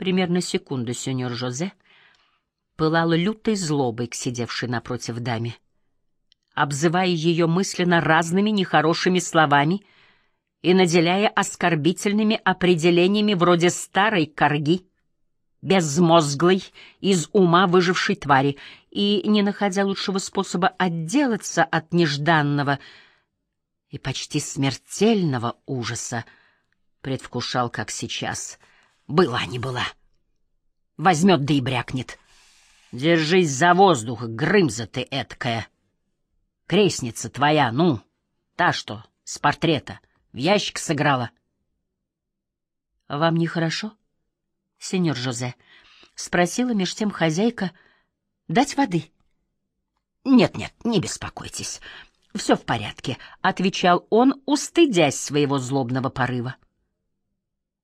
Примерно секунду сеньор Жозе пылала лютой злобой к сидевшей напротив даме, обзывая ее мысленно разными нехорошими словами и наделяя оскорбительными определениями вроде «старой корги», безмозглой, из ума выжившей твари, и, не находя лучшего способа отделаться от нежданного и почти смертельного ужаса, предвкушал, как сейчас. Была не была. Возьмет да и брякнет. Держись за воздух, Грымза ты эткая. Крестница твоя, ну, та что, с портрета, в ящик сыграла. — Вам нехорошо, сеньор Жозе? — спросила меж тем хозяйка. — Дать воды? — Нет-нет, не беспокойтесь. Все в порядке, — отвечал он, устыдясь своего злобного порыва. —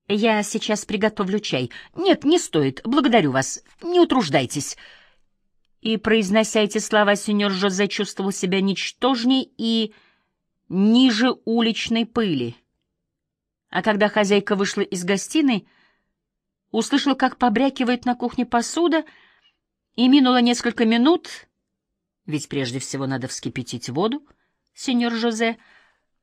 Я сейчас приготовлю чай. Нет, не стоит, благодарю вас, не утруждайтесь. — и, произнося эти слова, сеньор Жозе чувствовал себя ничтожней и ниже уличной пыли. А когда хозяйка вышла из гостиной, услышал, как побрякивает на кухне посуда, и минуло несколько минут, ведь прежде всего надо вскипятить воду, сеньор Жозе,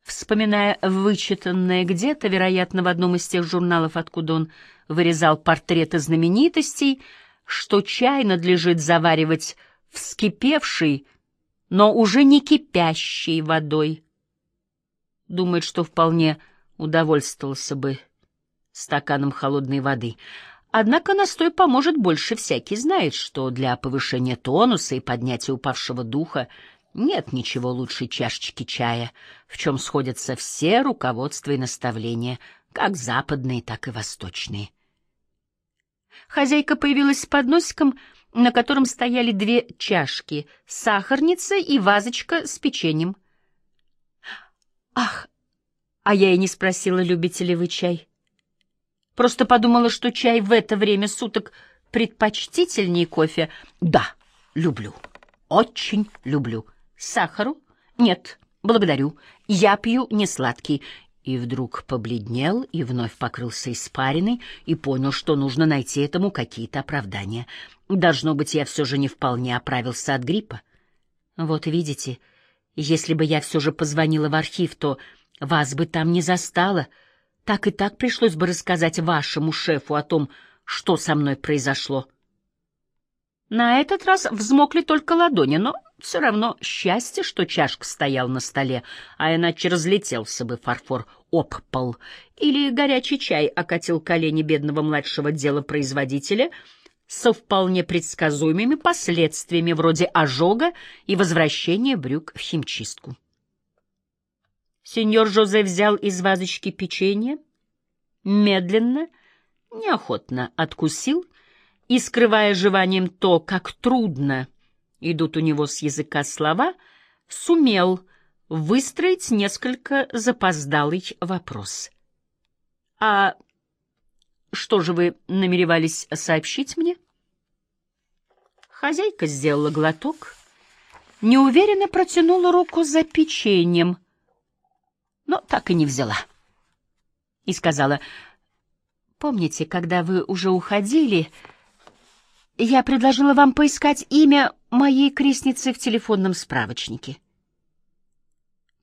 вспоминая вычитанное где-то, вероятно, в одном из тех журналов, откуда он вырезал портреты знаменитостей, что чай надлежит заваривать вскипевшей, но уже не кипящей водой. Думает, что вполне удовольствовался бы стаканом холодной воды. Однако настой поможет больше. Всякий знает, что для повышения тонуса и поднятия упавшего духа нет ничего лучше чашечки чая, в чем сходятся все руководства и наставления, как западные, так и восточные. Хозяйка появилась с подносиком, на котором стояли две чашки, сахарница и вазочка с печеньем. «Ах, а я и не спросила, любите ли вы чай. Просто подумала, что чай в это время суток предпочтительнее кофе. Да, люблю, очень люблю. Сахару? Нет, благодарю. Я пью не сладкий и вдруг побледнел и вновь покрылся испариной и понял, что нужно найти этому какие-то оправдания. Должно быть, я все же не вполне оправился от гриппа. Вот видите, если бы я все же позвонила в архив, то вас бы там не застало. Так и так пришлось бы рассказать вашему шефу о том, что со мной произошло. На этот раз взмокли только ладони, но все равно счастье, что чашка стояла на столе, а иначе разлетелся бы фарфор об пол. Или горячий чай окатил колени бедного младшего делопроизводителя со вполне предсказуемыми последствиями вроде ожога и возвращения брюк в химчистку. Сеньор Жозе взял из вазочки печенье, медленно, неохотно откусил и, скрывая жеванием то, как трудно — идут у него с языка слова, сумел выстроить несколько запоздалый вопрос. «А что же вы намеревались сообщить мне?» Хозяйка сделала глоток, неуверенно протянула руку за печеньем, но так и не взяла. И сказала, «Помните, когда вы уже уходили...» Я предложила вам поискать имя моей крестницы в телефонном справочнике.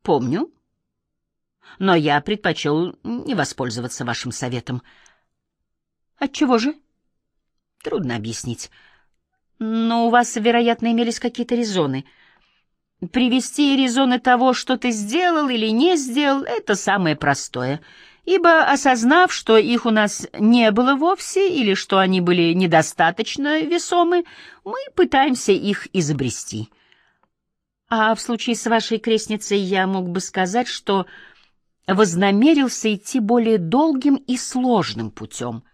Помню. Но я предпочел не воспользоваться вашим советом. Отчего же? Трудно объяснить. Но у вас, вероятно, имелись какие-то резоны. Привести резоны того, что ты сделал или не сделал, это самое простое — ибо, осознав, что их у нас не было вовсе или что они были недостаточно весомы, мы пытаемся их изобрести. А в случае с вашей крестницей я мог бы сказать, что вознамерился идти более долгим и сложным путем.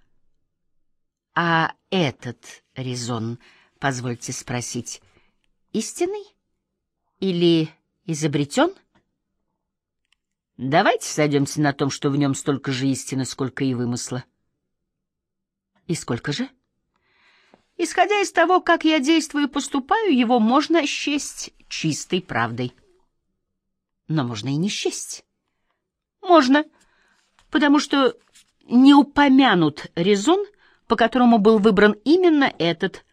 А этот резон, позвольте спросить, истинный или изобретен? — Давайте сойдемся на том, что в нем столько же истины, сколько и вымысла. И сколько же? Исходя из того, как я действую и поступаю, его можно счесть чистой правдой. Но можно и не счесть. Можно, потому что не упомянут резон, по которому был выбран именно этот,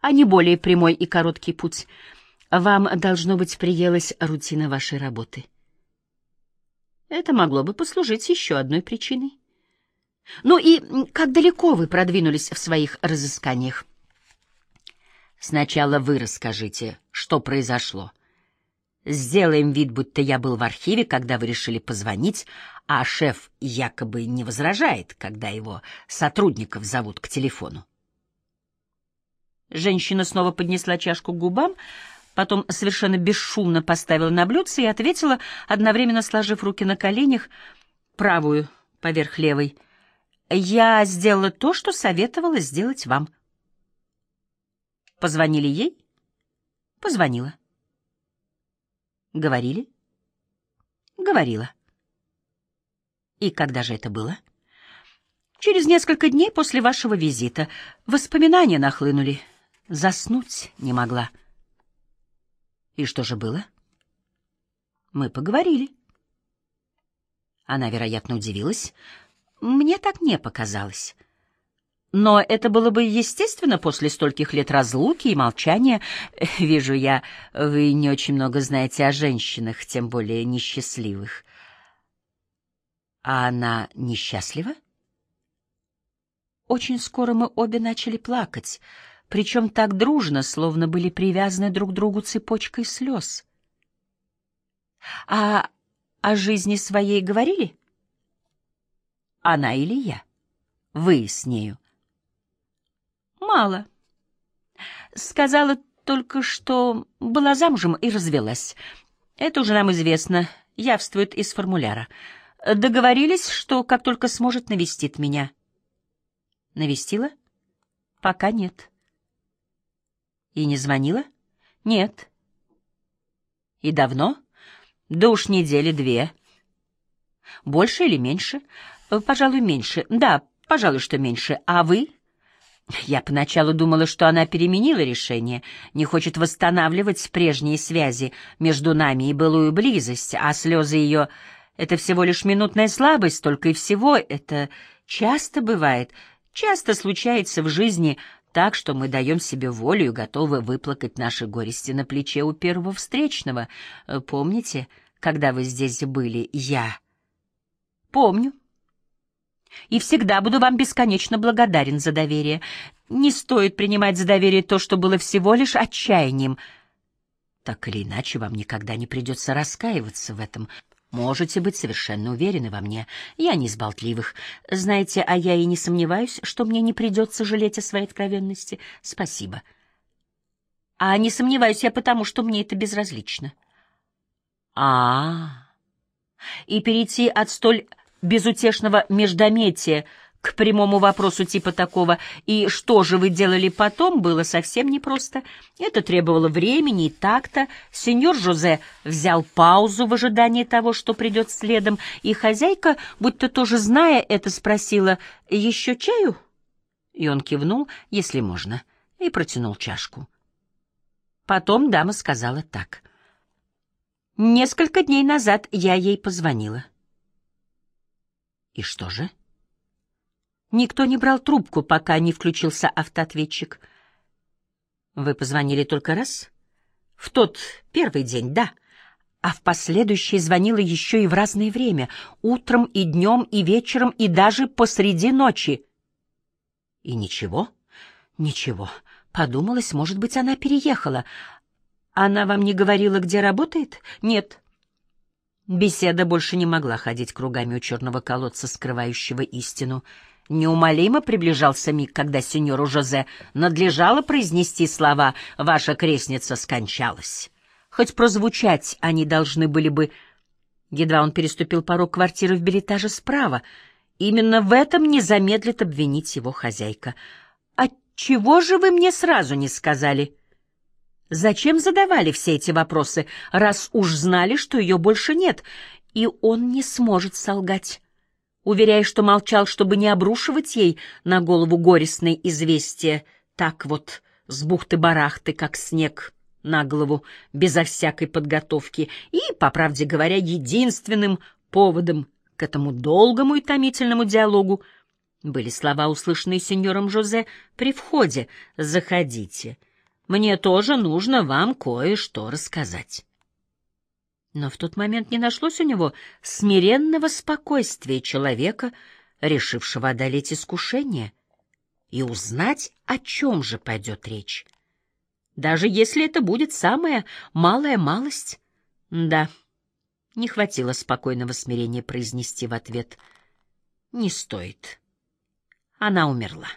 а не более прямой и короткий путь. Вам, должно быть, приелась рутина вашей работы. Это могло бы послужить еще одной причиной. Ну и как далеко вы продвинулись в своих разысканиях? Сначала вы расскажите, что произошло. Сделаем вид, будто я был в архиве, когда вы решили позвонить, а шеф якобы не возражает, когда его сотрудников зовут к телефону. Женщина снова поднесла чашку к губам, потом совершенно бесшумно поставила на блюдце и ответила, одновременно сложив руки на коленях, правую поверх левой. «Я сделала то, что советовала сделать вам». Позвонили ей? Позвонила. Говорили? Говорила. И когда же это было? Через несколько дней после вашего визита. Воспоминания нахлынули. Заснуть не могла. И что же было? Мы поговорили. Она, вероятно, удивилась. Мне так не показалось. Но это было бы естественно после стольких лет разлуки и молчания. Вижу я, вы не очень много знаете о женщинах, тем более несчастливых. А она несчастлива? Очень скоро мы обе начали плакать, причем так дружно, словно были привязаны друг к другу цепочкой слез. А о жизни своей говорили? Она или я? Вы с нею? Мало. Сказала только, что была замужем и развелась. Это уже нам известно, явствует из формуляра. Договорились, что как только сможет, навестит меня. Навестила? Пока нет. И не звонила? Нет. И давно? Да уж недели две. Больше или меньше? Пожалуй, меньше. Да, пожалуй, что меньше. А вы? Я поначалу думала, что она переменила решение, не хочет восстанавливать прежние связи между нами и былую близость, а слезы ее — это всего лишь минутная слабость, только и всего. Это часто бывает, часто случается в жизни так, что мы даем себе волю и готовы выплакать наши горести на плече у первого встречного. Помните, когда вы здесь были, я? Помню и всегда буду вам бесконечно благодарен за доверие. Не стоит принимать за доверие то, что было всего лишь отчаянием. Так или иначе, вам никогда не придется раскаиваться в этом. Можете быть совершенно уверены во мне. Я не из болтливых. Знаете, а я и не сомневаюсь, что мне не придется жалеть о своей откровенности. Спасибо. А не сомневаюсь я потому, что мне это безразлично. А, -а, -а. И перейти от столь безутешного междометия к прямому вопросу типа такого «И что же вы делали потом?» было совсем непросто. Это требовало времени и такта. Сеньор Жозе взял паузу в ожидании того, что придет следом, и хозяйка, будто тоже зная это, спросила «Еще чаю?» И он кивнул, если можно, и протянул чашку. Потом дама сказала так. «Несколько дней назад я ей позвонила». И что же? Никто не брал трубку, пока не включился автоответчик. Вы позвонили только раз? В тот первый день, да. А в последующие звонила еще и в разное время, утром и днем, и вечером, и даже посреди ночи. И ничего? Ничего. Подумалось, может быть, она переехала. Она вам не говорила, где работает? Нет. Беседа больше не могла ходить кругами у черного колодца, скрывающего истину. Неумолимо приближался миг, когда сеньору Жозе надлежало произнести слова «Ваша крестница скончалась». Хоть прозвучать они должны были бы... Едва он переступил порог квартиры в билетаже справа. Именно в этом не замедлит обвинить его хозяйка. «Отчего же вы мне сразу не сказали?» Зачем задавали все эти вопросы, раз уж знали, что ее больше нет, и он не сможет солгать? Уверяя, что молчал, чтобы не обрушивать ей на голову горестное известие, так вот, с бухты-барахты, как снег на голову, безо всякой подготовки, и, по правде говоря, единственным поводом к этому долгому и томительному диалогу Были слова, услышанные сеньором Жозе при входе. «Заходите. Мне тоже нужно вам кое-что рассказать». Но в тот момент не нашлось у него смиренного спокойствия человека, решившего одолеть искушение и узнать, о чем же пойдет речь. Даже если это будет самая малая малость. Да, не хватило спокойного смирения произнести в ответ «Не стоит». Она умерла.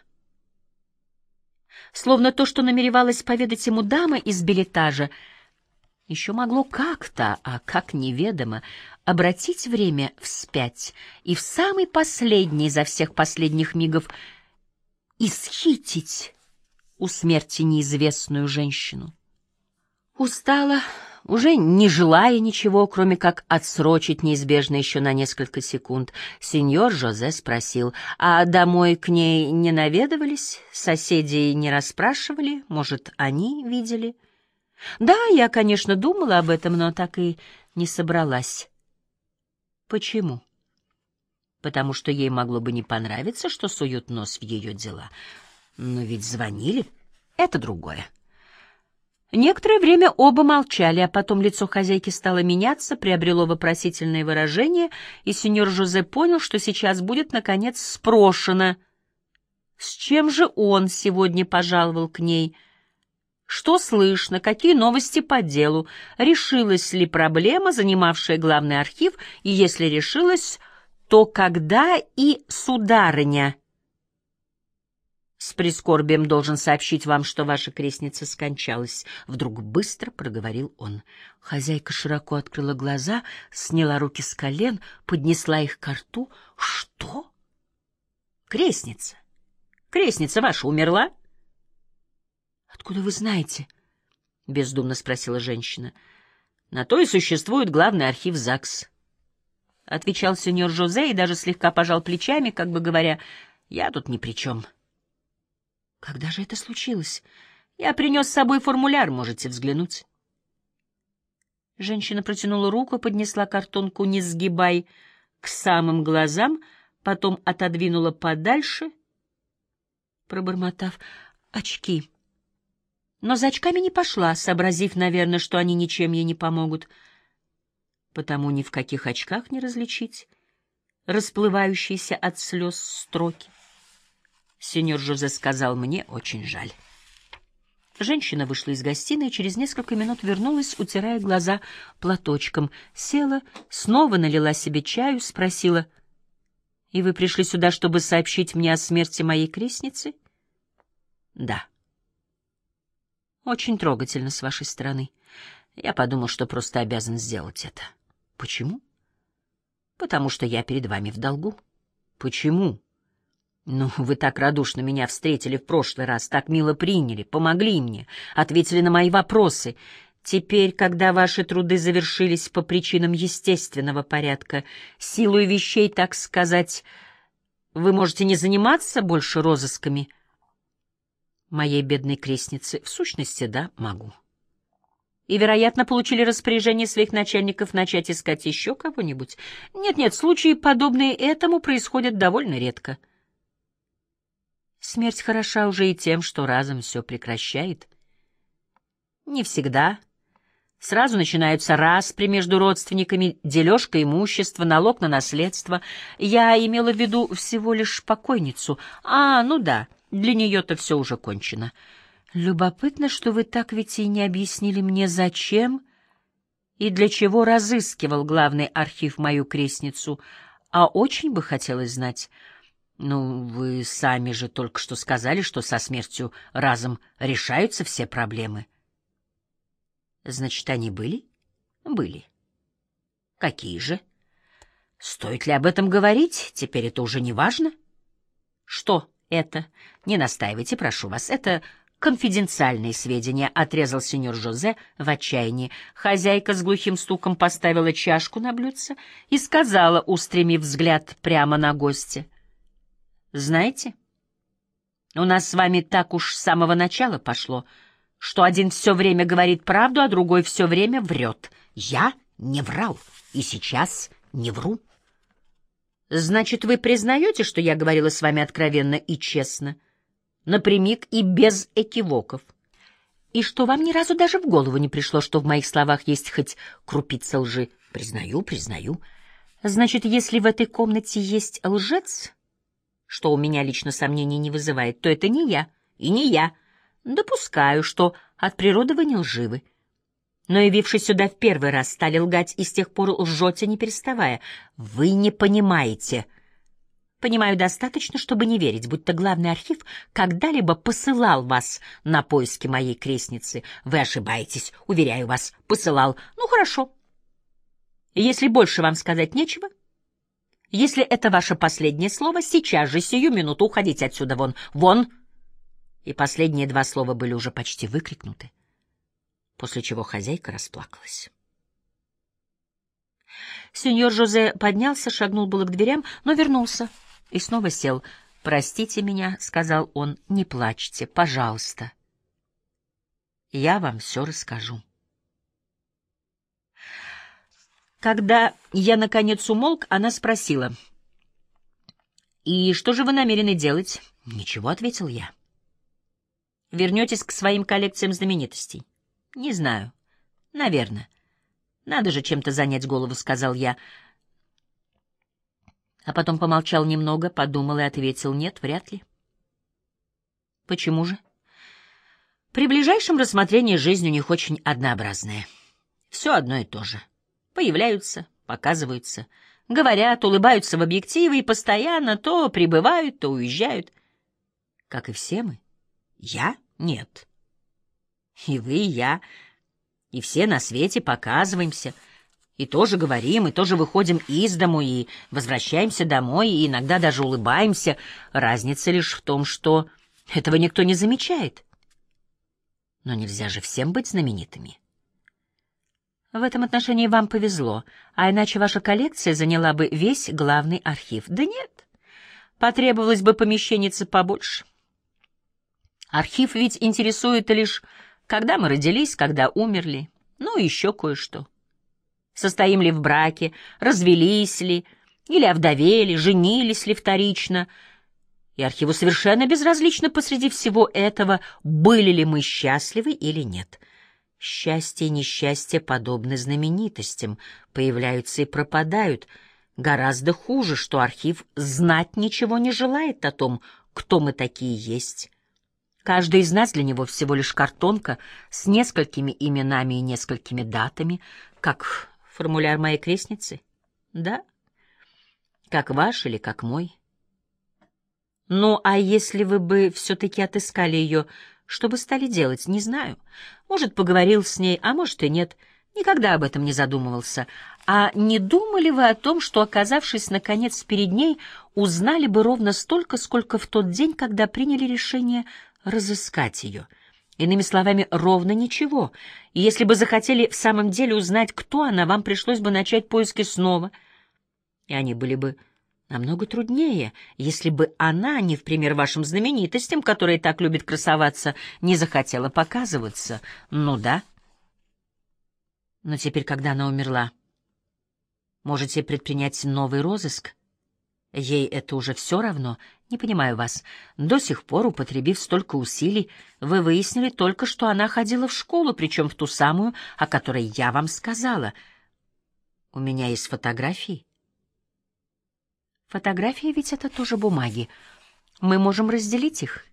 Словно то, что намеревалась поведать ему дама из билетажа, еще могло как-то, а как неведомо, обратить время вспять и в самый последний изо всех последних мигов исхитить у смерти неизвестную женщину. Устала, уже не желая ничего, кроме как отсрочить неизбежно еще на несколько секунд, сеньор Жозе спросил, а домой к ней не наведывались, соседей не расспрашивали, может, они видели? Да, я, конечно, думала об этом, но так и не собралась. Почему? Потому что ей могло бы не понравиться, что суют нос в ее дела. Но ведь звонили. Это другое. Некоторое время оба молчали, а потом лицо хозяйки стало меняться, приобрело вопросительное выражение, и сеньор Жозе понял, что сейчас будет, наконец, спрошено. С чем же он сегодня пожаловал к ней? Что слышно, какие новости по делу? Решилась ли проблема, занимавшая главный архив, и если решилась, то когда и сударыня — с прискорбием должен сообщить вам, что ваша крестница скончалась. Вдруг быстро проговорил он. Хозяйка широко открыла глаза, сняла руки с колен, поднесла их к рту. Что? Крестница? Крестница ваша умерла? Откуда вы знаете? Бездумно спросила женщина. На то и существует главный архив ЗАГС. Отвечал сеньор Жозе и даже слегка пожал плечами, как бы говоря, я тут ни при чем. — когда же это случилось? Я принес с собой формуляр, можете взглянуть. Женщина протянула руку, поднесла картонку, не сгибай, к самым глазам, потом отодвинула подальше, пробормотав очки. Но за очками не пошла, сообразив, наверное, что они ничем ей не помогут. Потому ни в каких очках не различить расплывающиеся от слез строки. Сеньор Жозе сказал мне, очень жаль. Женщина вышла из гостиной и через несколько минут вернулась, утирая глаза платочком. Села, снова налила себе чаю, спросила, «И вы пришли сюда, чтобы сообщить мне о смерти моей крестницы?» «Да». «Очень трогательно с вашей стороны. Я подумал, что просто обязан сделать это». «Почему?» «Потому что я перед вами в долгу». «Почему?» «Ну, вы так радушно меня встретили в прошлый раз, так мило приняли, помогли мне, ответили на мои вопросы. Теперь, когда ваши труды завершились по причинам естественного порядка, силой вещей, так сказать, вы можете не заниматься больше розысками?» «Моей бедной крестницы, в сущности, да, могу» и, вероятно, получили распоряжение своих начальников начать искать еще кого-нибудь. Нет-нет, случаи, подобные этому, происходят довольно редко. Смерть хороша уже и тем, что разом все прекращает. Не всегда. Сразу начинаются распри между родственниками, дележка имущества, налог на наследство. Я имела в виду всего лишь покойницу. А, ну да, для нее-то все уже кончено. Любопытно, что вы так ведь и не объяснили мне, зачем и для чего разыскивал главный архив мою крестницу, а очень бы хотелось знать — ну, вы сами же только что сказали, что со смертью разом решаются все проблемы. Значит, они были? Были. Какие же? Стоит ли об этом говорить? Теперь это уже не важно. Что это? Не настаивайте, прошу вас. Это конфиденциальные сведения, отрезал сеньор Жозе в отчаянии. Хозяйка с глухим стуком поставила чашку на блюдце и сказала, устремив взгляд прямо на гостя. Знаете, у нас с вами так уж с самого начала пошло, что один все время говорит правду, а другой все время врет. Я не врал и сейчас не вру. Значит, вы признаете, что я говорила с вами откровенно и честно, напрямик и без экивоков, и что вам ни разу даже в голову не пришло, что в моих словах есть хоть крупица лжи? Признаю, признаю. Значит, если в этой комнате есть лжец, что у меня лично сомнений не вызывает, то это не я и не я. Допускаю, что от природы вы не лживы. Но, явившись сюда в первый раз, стали лгать и с тех пор лжете, не переставая. Вы не понимаете. Понимаю достаточно, чтобы не верить, будто главный архив когда-либо посылал вас на поиски моей крестницы. Вы ошибаетесь, уверяю вас, посылал. Ну, хорошо. Если больше вам сказать нечего, если это ваше последнее слово, сейчас же, сию минуту, уходите отсюда вон, вон. И последние два слова были уже почти выкрикнуты после чего хозяйка расплакалась. Сеньор Жозе поднялся, шагнул было к дверям, но вернулся и снова сел. «Простите меня», — сказал он, — «не плачьте, пожалуйста. Я вам все расскажу». Когда я, наконец, умолк, она спросила. «И что же вы намерены делать?» «Ничего», — ответил я. «Вернетесь к своим коллекциям знаменитостей?» Не знаю. Наверное. Надо же чем-то занять голову, сказал я. А потом помолчал немного, подумал и ответил: нет, вряд ли. Почему же? При ближайшем рассмотрении жизнь у них очень однообразная. Все одно и то же. Появляются, показываются, говорят, улыбаются в объективы и постоянно то прибывают, то уезжают. Как и все мы. Я? Нет. И вы, и я, и все на свете показываемся, и тоже говорим, и тоже выходим из дому, и возвращаемся домой, и иногда даже улыбаемся. Разница лишь в том, что этого никто не замечает. Но нельзя же всем быть знаменитыми. В этом отношении вам повезло, а иначе ваша коллекция заняла бы весь главный архив. Да нет, потребовалось бы помещенница побольше. Архив ведь интересует лишь когда мы родились, когда умерли, ну и еще кое-что. Состоим ли в браке, развелись ли, или овдовели, женились ли вторично. И архиву совершенно безразлично посреди всего этого, были ли мы счастливы или нет. Счастье и несчастье подобны знаменитостям, появляются и пропадают. Гораздо хуже, что архив знать ничего не желает о том, кто мы такие есть, Каждый из нас для него всего лишь картонка с несколькими именами и несколькими датами, как формуляр моей крестницы. Да? Как ваш или как мой. Ну, а если вы бы все-таки отыскали ее, что бы стали делать, не знаю. Может, поговорил с ней, а может и нет. Никогда об этом не задумывался. А не думали вы о том, что, оказавшись, наконец, перед ней, узнали бы ровно столько, сколько в тот день, когда приняли решение разыскать ее. Иными словами, ровно ничего. И если бы захотели в самом деле узнать, кто она, вам пришлось бы начать поиски снова. И они были бы намного труднее, если бы она, не в пример вашим знаменитостям, которые так любят красоваться, не захотела показываться. Ну да. Но теперь, когда она умерла, можете предпринять новый розыск — Ей это уже все равно. Не понимаю вас. До сих пор, употребив столько усилий, вы выяснили только, что она ходила в школу, причем в ту самую, о которой я вам сказала. У меня есть фотографии. Фотографии ведь это тоже бумаги. Мы можем разделить их.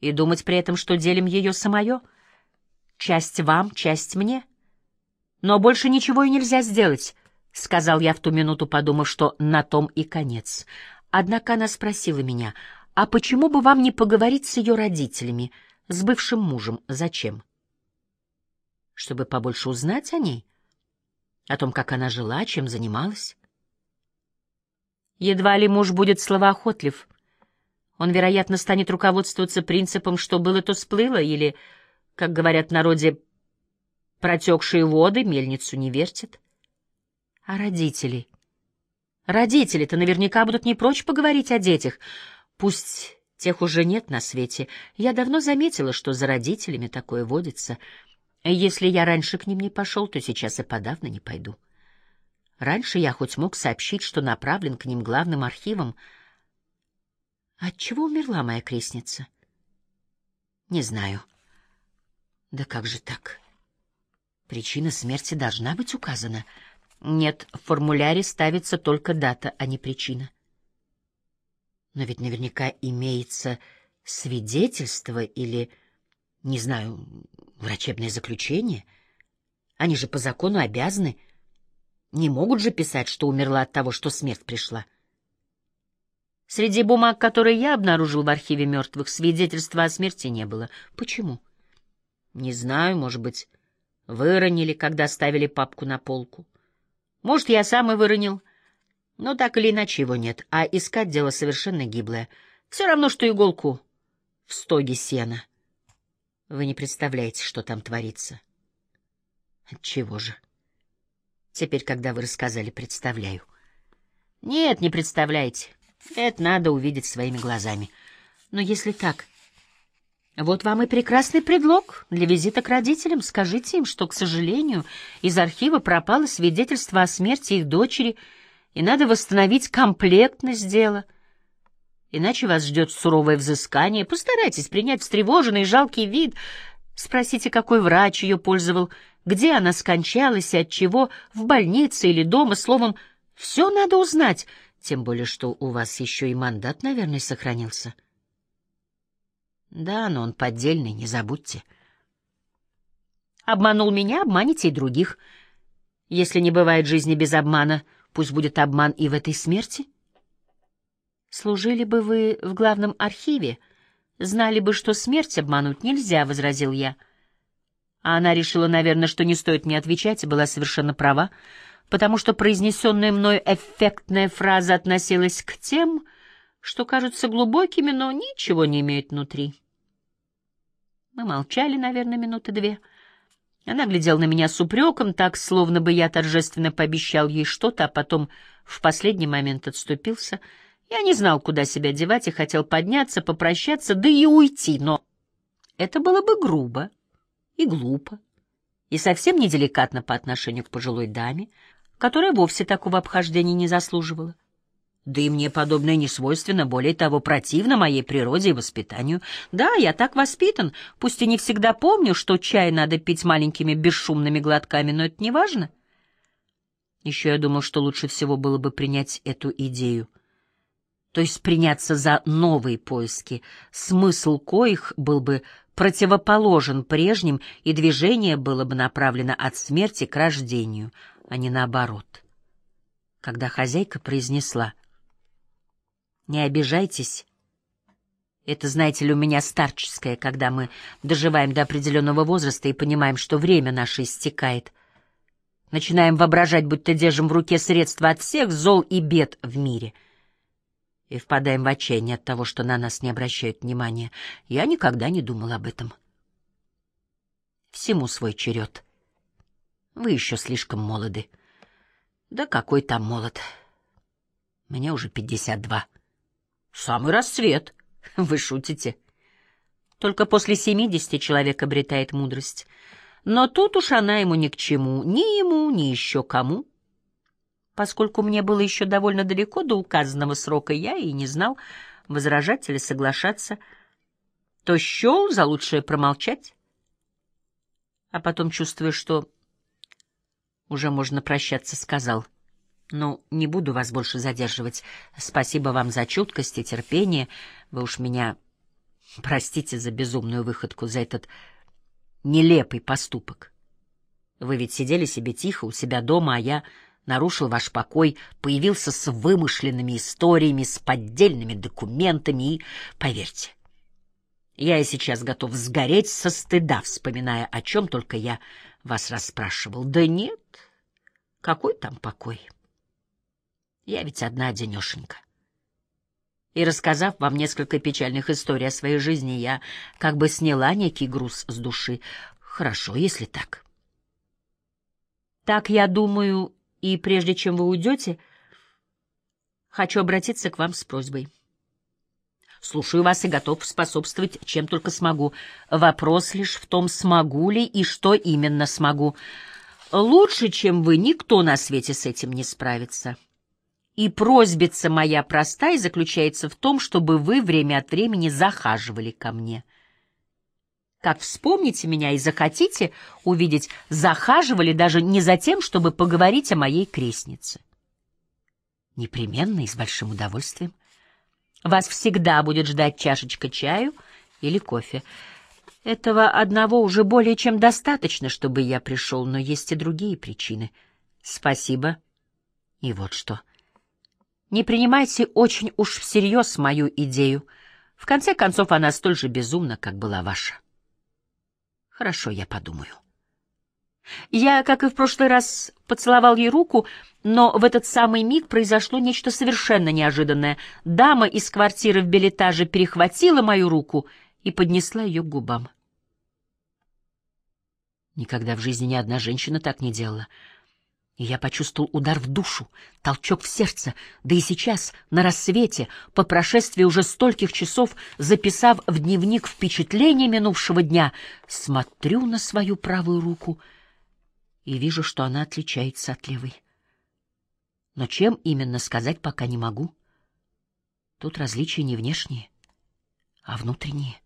И думать при этом, что делим ее самое. Часть вам, часть мне. Но больше ничего и нельзя сделать —— сказал я в ту минуту, подумав, что на том и конец. Однако она спросила меня, «А почему бы вам не поговорить с ее родителями, с бывшим мужем? Зачем?» «Чтобы побольше узнать о ней, о том, как она жила, чем занималась». Едва ли муж будет словоохотлив. Он, вероятно, станет руководствоваться принципом «что было, то сплыло», или, как говорят в народе, «протекшие воды мельницу не вертят». А родители? Родители-то наверняка будут не прочь поговорить о детях. Пусть тех уже нет на свете. Я давно заметила, что за родителями такое водится. Если я раньше к ним не пошел, то сейчас и подавно не пойду. Раньше я хоть мог сообщить, что направлен к ним главным архивом. Отчего умерла моя крестница? Не знаю. Да как же так? Причина смерти должна быть указана. Нет, в формуляре ставится только дата, а не причина. Но ведь наверняка имеется свидетельство или, не знаю, врачебное заключение. Они же по закону обязаны. Не могут же писать, что умерла от того, что смерть пришла. Среди бумаг, которые я обнаружил в архиве мертвых, свидетельства о смерти не было. Почему? Не знаю, может быть, выронили, когда ставили папку на полку. Может, я сам и выронил. Но так или иначе его нет, а искать дело совершенно гиблое. Все равно, что иголку в стоге сена. Вы не представляете, что там творится. Отчего же? Теперь, когда вы рассказали, представляю. Нет, не представляете. Это надо увидеть своими глазами. Но если так, вот вам и прекрасный предлог для визита к родителям. Скажите им, что, к сожалению, из архива пропало свидетельство о смерти их дочери, и надо восстановить комплектность дела. Иначе вас ждет суровое взыскание. Постарайтесь принять встревоженный и жалкий вид. Спросите, какой врач ее пользовал, где она скончалась и от чего, в больнице или дома, словом, все надо узнать, тем более, что у вас еще и мандат, наверное, сохранился. — да, но он поддельный, не забудьте. Обманул меня, обманите и других. Если не бывает жизни без обмана, пусть будет обман и в этой смерти. Служили бы вы в главном архиве, знали бы, что смерть обмануть нельзя, — возразил я. А она решила, наверное, что не стоит мне отвечать, и была совершенно права, потому что произнесенная мной эффектная фраза относилась к тем, что кажутся глубокими, но ничего не имеют внутри. Мы молчали, наверное, минуты две. Она глядела на меня с упреком, так, словно бы я торжественно пообещал ей что-то, а потом в последний момент отступился. Я не знал, куда себя девать, и хотел подняться, попрощаться, да и уйти, но это было бы грубо и глупо, и совсем неделикатно по отношению к пожилой даме, которая вовсе такого обхождения не заслуживала. Да и мне подобное не свойственно, более того, противно моей природе и воспитанию. Да, я так воспитан, пусть и не всегда помню, что чай надо пить маленькими бесшумными глотками, но это не важно. Еще я думал, что лучше всего было бы принять эту идею. То есть приняться за новые поиски, смысл коих был бы противоположен прежним, и движение было бы направлено от смерти к рождению, а не наоборот. Когда хозяйка произнесла — не обижайтесь. Это, знаете ли, у меня старческое, когда мы доживаем до определенного возраста и понимаем, что время наше истекает. Начинаем воображать, будто держим в руке средства от всех зол и бед в мире. И впадаем в отчаяние от того, что на нас не обращают внимания. Я никогда не думал об этом. Всему свой черед. Вы еще слишком молоды. Да какой там молод? Мне уже пятьдесят два. Самый расцвет. Вы шутите. Только после семидесяти человек обретает мудрость. Но тут уж она ему ни к чему, ни ему, ни еще кому. Поскольку мне было еще довольно далеко до указанного срока, я и не знал, возражать или соглашаться, то счел за лучшее промолчать. А потом, чувствуя, что уже можно прощаться, сказал — ну, не буду вас больше задерживать. Спасибо вам за чуткость и терпение. Вы уж меня простите за безумную выходку, за этот нелепый поступок. Вы ведь сидели себе тихо у себя дома, а я нарушил ваш покой, появился с вымышленными историями, с поддельными документами и, поверьте, я и сейчас готов сгореть со стыда, вспоминая, о чем только я вас расспрашивал. Да нет, какой там покой? Я ведь одна денешенька. И рассказав вам несколько печальных историй о своей жизни, я как бы сняла некий груз с души. Хорошо, если так. Так я думаю, и прежде чем вы уйдете, хочу обратиться к вам с просьбой. Слушаю вас и готов способствовать, чем только смогу. Вопрос лишь в том, смогу ли и что именно смогу. Лучше, чем вы, никто на свете с этим не справится. И просьбица моя проста и заключается в том, чтобы вы время от времени захаживали ко мне. Как вспомните меня и захотите увидеть, захаживали даже не за тем, чтобы поговорить о моей крестнице. Непременно и с большим удовольствием. Вас всегда будет ждать чашечка чаю или кофе. Этого одного уже более чем достаточно, чтобы я пришел, но есть и другие причины. Спасибо. И вот что. Не принимайте очень уж всерьез мою идею. В конце концов, она столь же безумна, как была ваша. Хорошо, я подумаю. Я, как и в прошлый раз, поцеловал ей руку, но в этот самый миг произошло нечто совершенно неожиданное. Дама из квартиры в билетаже перехватила мою руку и поднесла ее к губам. Никогда в жизни ни одна женщина так не делала. И я почувствовал удар в душу, толчок в сердце, да и сейчас, на рассвете, по прошествии уже стольких часов, записав в дневник впечатления минувшего дня, смотрю на свою правую руку и вижу, что она отличается от левой. Но чем именно сказать пока не могу. Тут различия не внешние, а внутренние.